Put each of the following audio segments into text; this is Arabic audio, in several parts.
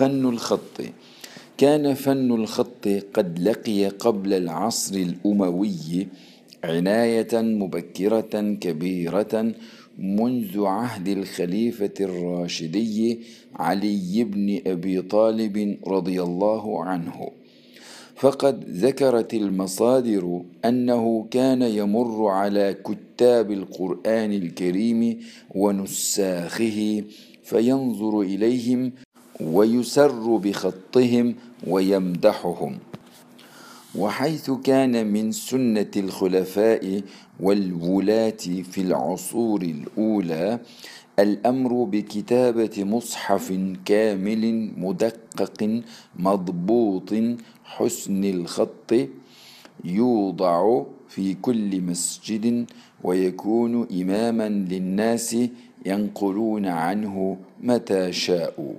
فن الخط. كان فن الخط قد لقي قبل العصر الأموي عناية مبكرة كبيرة منذ عهد الخليفة الراشدي علي بن أبي طالب رضي الله عنه. فقد ذكرت المصادر أنه كان يمر على كتاب القرآن الكريم ونساخه فينظر إليهم ويسر بخطهم ويمدحهم. وحيث كان من سنة الخلفاء والولاة في العصور الأولى الأمر بكتابة مصحف كامل مدقق مضبوط حسن الخط يوضع في كل مسجد ويكون إماما للناس ينقلون عنه متى شاءوا.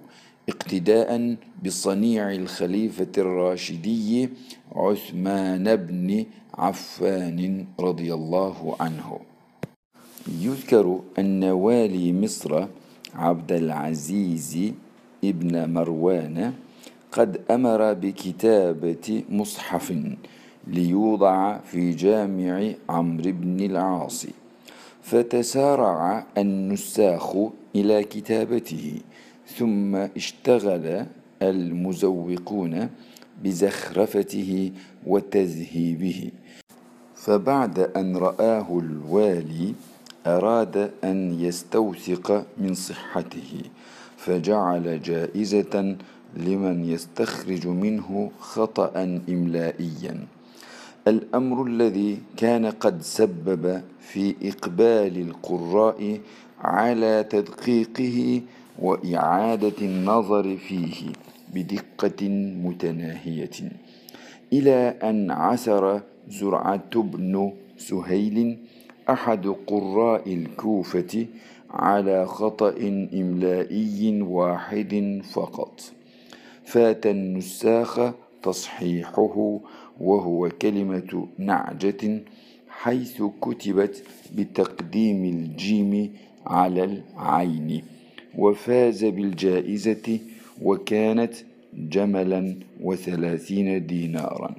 اقتداء بصنيع الخليفة الراشدي عثمان بن عفان رضي الله عنه. يذكر أن والي مصر عبد العزيز ابن مروان قد أمر بكتابة مصحف ليوضع في جامع عمرو بن العاص فتسارع النساخ إلى كتابته. ثم اشتغل المزوقون بزخرفته وتذهيبه. فبعد أن رآه الوالي أراد أن يستوثق من صحته فجعل جائزة لمن يستخرج منه خطأ إملائيا. الأمر الذي كان قد سبب في إقبال القراء على تدقيقه وإعادة النظر فيه بدقة متناهية إلى أن عثر زرعة بن سهيل أحد قراء الكوفة على خطأ إملائي واحد فقط. فات النساخ تصحيحه وهو كلمة نعجة حيث كتبت بتقديم الجيم على العين. وفاز بالجائزة وكانت جملا وثلاثين دينارا.